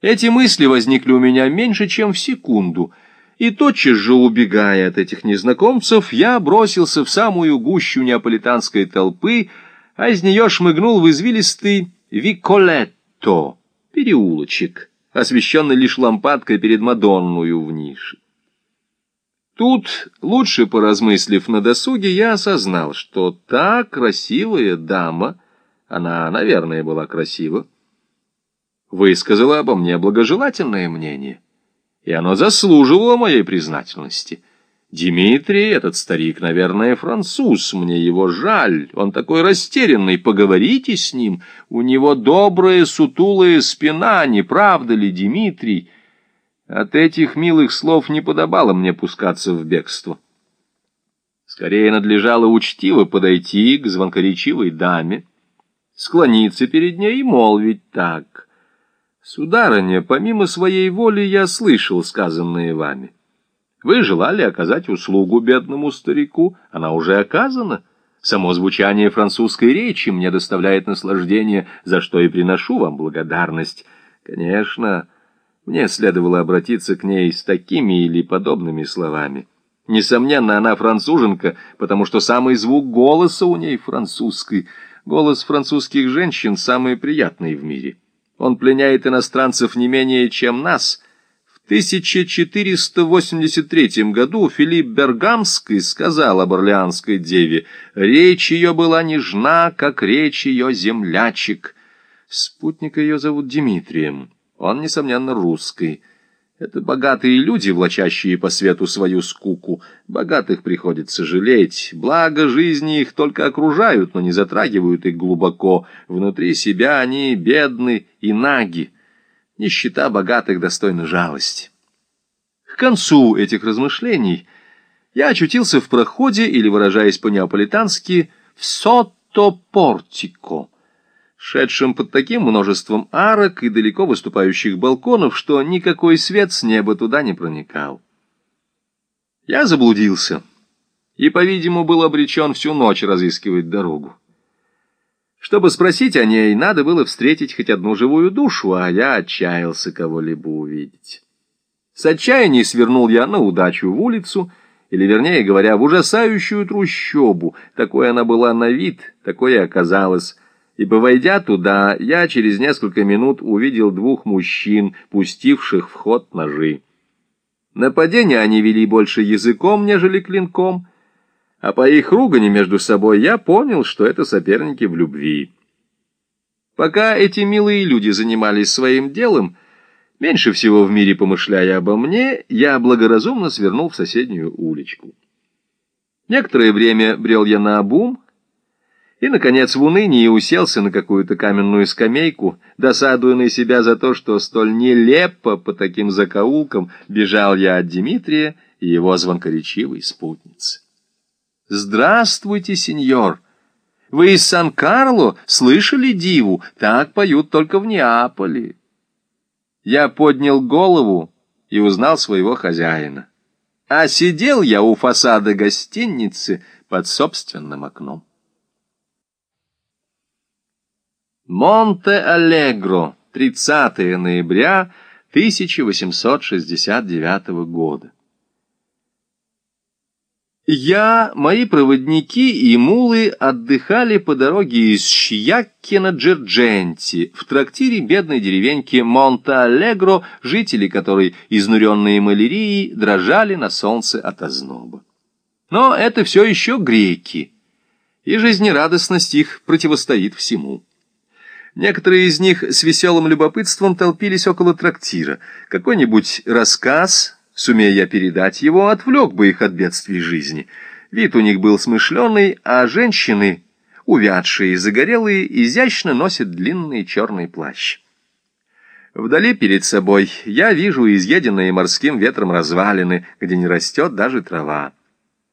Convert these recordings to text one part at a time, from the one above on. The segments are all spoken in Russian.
Эти мысли возникли у меня меньше, чем в секунду, и тотчас же, убегая от этих незнакомцев, я бросился в самую гущу неаполитанской толпы, а из нее шмыгнул в извилистый Виколетто, переулочек, освещенный лишь лампадкой перед Мадонную в нише. Тут, лучше поразмыслив на досуге, я осознал, что та красивая дама, она, наверное, была красива, высказала обо мне благожелательное мнение, и оно заслуживало моей признательности. Дмитрий, этот старик, наверное, француз, мне его жаль, он такой растерянный, поговорите с ним, у него добрая сутулая спина, не правда ли, Дмитрий?» От этих милых слов не подобало мне пускаться в бегство. Скорее надлежало учтиво подойти к звонкоречивой даме, склониться перед ней и молвить так. «Сударыня, помимо своей воли я слышал сказанное вами. Вы желали оказать услугу бедному старику, она уже оказана». Само звучание французской речи мне доставляет наслаждение, за что и приношу вам благодарность. Конечно, мне следовало обратиться к ней с такими или подобными словами. Несомненно, она француженка, потому что самый звук голоса у ней французский. Голос французских женщин самый приятный в мире. Он пленяет иностранцев не менее, чем нас. В 1483 году Филипп Бергамский сказал об Орлеанской деве, «Речь ее была нежна, как речь ее землячек». Спутника ее зовут Дмитрием. Он, несомненно, русский. Это богатые люди, влачащие по свету свою скуку. Богатых приходится жалеть. Благо жизни их только окружают, но не затрагивают их глубоко. Внутри себя они бедны и наги. Нищета богатых достойна жалости. К концу этих размышлений я очутился в проходе, или, выражаясь по-неаполитански, в сотто-портико шедшим под таким множеством арок и далеко выступающих балконов, что никакой свет с неба туда не проникал. Я заблудился и, по-видимому, был обречен всю ночь разыскивать дорогу. Чтобы спросить о ней, надо было встретить хоть одну живую душу, а я отчаялся кого-либо увидеть. С отчаяния свернул я на удачу в улицу, или, вернее говоря, в ужасающую трущобу. Такой она была на вид, такой и оказалась ибо, войдя туда, я через несколько минут увидел двух мужчин, пустивших в ход ножи. Нападение они вели больше языком, нежели клинком, а по их ругани между собой я понял, что это соперники в любви. Пока эти милые люди занимались своим делом, меньше всего в мире помышляя обо мне, я благоразумно свернул в соседнюю уличку. Некоторое время брел я на обум, и, наконец, в унынии уселся на какую-то каменную скамейку, досадуя на себя за то, что столь нелепо по таким закоулкам бежал я от Дмитрия и его звонкоречивой спутницы. «Здравствуйте, сеньор! Вы из Сан-Карло слышали диву? Так поют только в Неаполе». Я поднял голову и узнал своего хозяина. А сидел я у фасада гостиницы под собственным окном. Монте-Алегро, 30 ноября 1869 года. Я, мои проводники и мулы отдыхали по дороге из Шьякки на Джердженти, в трактире бедной деревеньки Монте-Алегро, жители которой, изнуренные малярией, дрожали на солнце от озноба. Но это все еще греки, и жизнерадостность их противостоит всему. Некоторые из них с веселым любопытством толпились около трактира. Какой-нибудь рассказ, сумея я передать его, отвлек бы их от бедствий жизни. Вид у них был смышленый, а женщины, увядшие и загорелые, изящно носят длинный черный плащ. Вдали перед собой я вижу изъеденные морским ветром развалины, где не растет даже трава.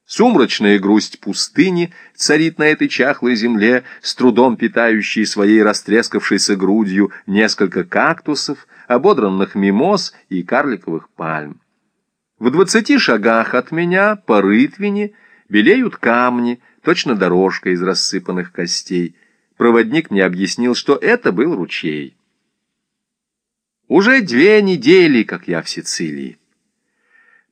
Сумрачная грусть пустыни царит на этой чахлой земле, с трудом питающей своей растрескавшейся грудью несколько кактусов, ободранных мимоз и карликовых пальм. В двадцати шагах от меня по рытвине белеют камни, точно дорожка из рассыпанных костей. Проводник мне объяснил, что это был ручей. Уже две недели, как я в Сицилии.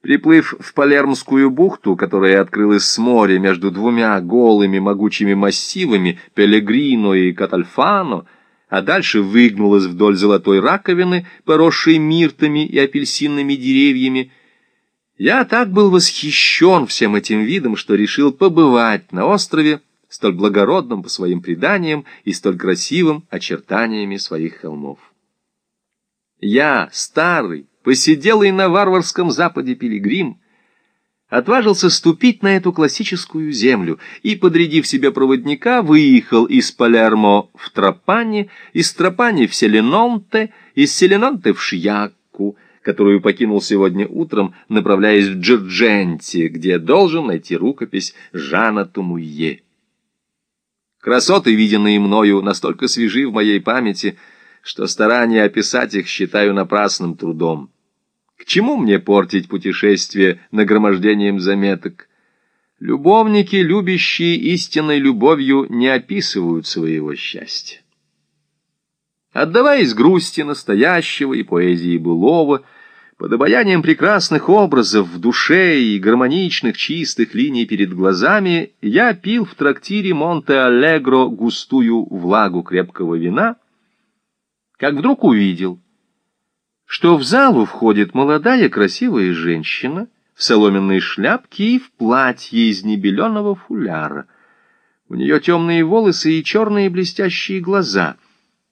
Приплыв в Палермскую бухту, которая открылась с моря между двумя голыми могучими массивами Пелегрино и Катальфано, а дальше выгнулась вдоль золотой раковины, поросшей миртами и апельсинными деревьями, я так был восхищен всем этим видом, что решил побывать на острове, столь благородном по своим преданиям и столь красивым очертаниями своих холмов. Я, старый, посиделый на варварском западе пилигрим, отважился ступить на эту классическую землю и, подрядив себе проводника, выехал из Палермо в Тропани, из Тропани в Селенонте, из Селенонте в Шьякку, которую покинул сегодня утром, направляясь в Джердженти, где должен найти рукопись Жана Тумуе. Красоты, виденные мною, настолько свежи в моей памяти — что старание описать их считаю напрасным трудом. К чему мне портить путешествие нагромождением заметок? Любовники, любящие истинной любовью, не описывают своего счастья. Отдаваясь грусти настоящего и поэзии былого, под обаянием прекрасных образов в душе и гармоничных чистых линий перед глазами, я пил в трактире Монте-Аллегро густую влагу крепкого вина — как вдруг увидел, что в залу входит молодая красивая женщина в соломенной шляпке и в платье из небеленого фуляра. У нее темные волосы и черные блестящие глаза.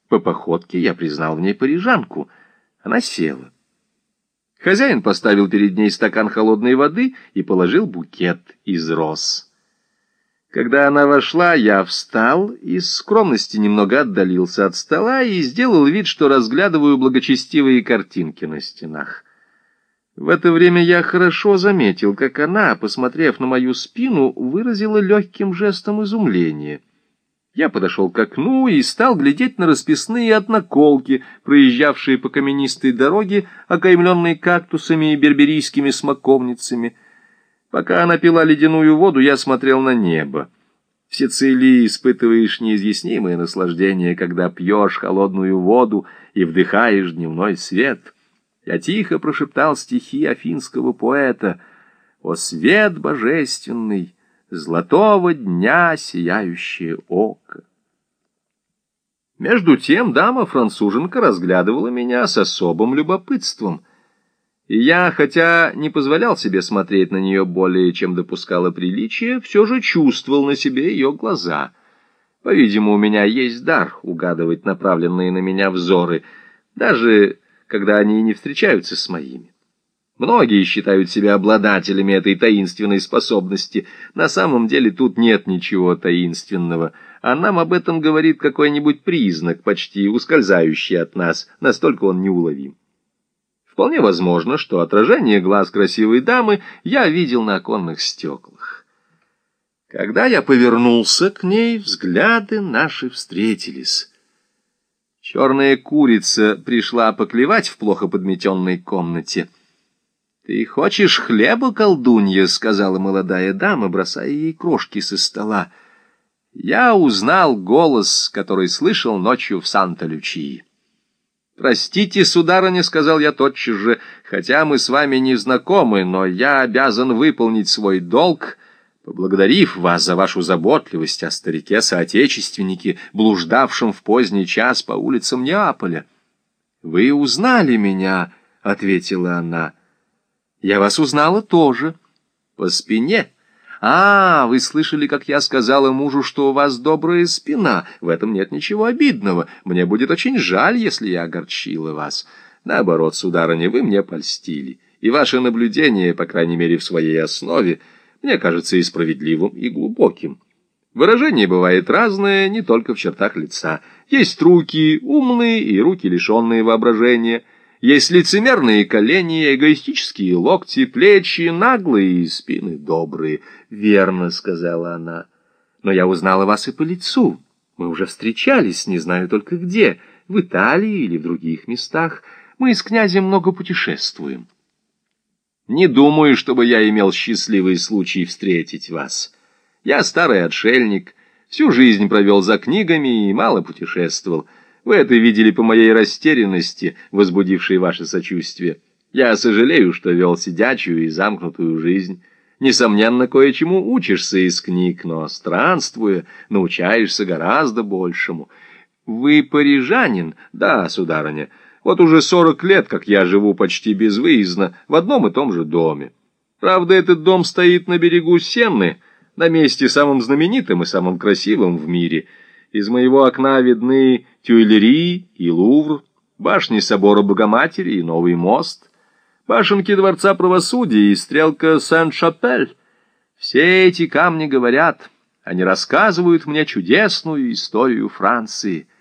По походке я признал в ней парижанку. Она села. Хозяин поставил перед ней стакан холодной воды и положил букет из роз. Когда она вошла, я встал, из скромности немного отдалился от стола и сделал вид, что разглядываю благочестивые картинки на стенах. В это время я хорошо заметил, как она, посмотрев на мою спину, выразила легким жестом изумление. Я подошел к окну и стал глядеть на расписные одноколки, проезжавшие по каменистой дороге, окаймленной кактусами и берберийскими смоковницами — Пока она пила ледяную воду, я смотрел на небо. В Сицилии испытываешь неизъяснимое наслаждение, когда пьешь холодную воду и вдыхаешь дневной свет. Я тихо прошептал стихи афинского поэта «О свет божественный, золотого дня сияющее око». Между тем дама-француженка разглядывала меня с особым любопытством — и я, хотя не позволял себе смотреть на нее более, чем допускало приличие, все же чувствовал на себе ее глаза. По-видимому, у меня есть дар угадывать направленные на меня взоры, даже когда они не встречаются с моими. Многие считают себя обладателями этой таинственной способности. На самом деле тут нет ничего таинственного, а нам об этом говорит какой-нибудь признак, почти ускользающий от нас, настолько он неуловим. Вполне возможно, что отражение глаз красивой дамы я видел на оконных стеклах. Когда я повернулся к ней, взгляды наши встретились. Черная курица пришла поклевать в плохо подметенной комнате. «Ты хочешь хлеба, колдунья?» — сказала молодая дама, бросая ей крошки со стола. Я узнал голос, который слышал ночью в Санта-Лючии. «Простите, сударыня», — сказал я тотчас же, — «хотя мы с вами не знакомы, но я обязан выполнить свой долг, поблагодарив вас за вашу заботливость о старике-соотечественнике, блуждавшем в поздний час по улицам Неаполя». «Вы узнали меня», — ответила она. «Я вас узнала тоже. По спине». «А, вы слышали, как я сказала мужу, что у вас добрая спина. В этом нет ничего обидного. Мне будет очень жаль, если я огорчила вас. Наоборот, сударыня, вы мне польстили. И ваше наблюдение, по крайней мере, в своей основе, мне кажется и справедливым, и глубоким. Выражение бывает разное, не только в чертах лица. Есть руки умные и руки, лишенные воображения». Есть лицемерные колени, эгоистические локти, плечи, наглые и спины добрые. Верно, сказала она. Но я узнала вас и по лицу. Мы уже встречались, не знаю только где, в Италии или в других местах. Мы с князем много путешествуем. Не думаю, чтобы я имел счастливый случай встретить вас. Я старый отшельник, всю жизнь провел за книгами и мало путешествовал. Вы это видели по моей растерянности, возбудившей ваше сочувствие. Я сожалею, что вел сидячую и замкнутую жизнь. Несомненно, кое-чему учишься из книг, но, странствуя, научаешься гораздо большему. Вы парижанин? Да, сударыня. Вот уже сорок лет, как я живу почти безвыездно в одном и том же доме. Правда, этот дом стоит на берегу Сенны, на месте самым знаменитым и самым красивым в мире. Из моего окна видны Тюильри и Лувр, башни собора Богоматери и Новый мост — башенки Дворца Правосудия и стрелка Сен-Шапель. Все эти камни говорят, они рассказывают мне чудесную историю Франции —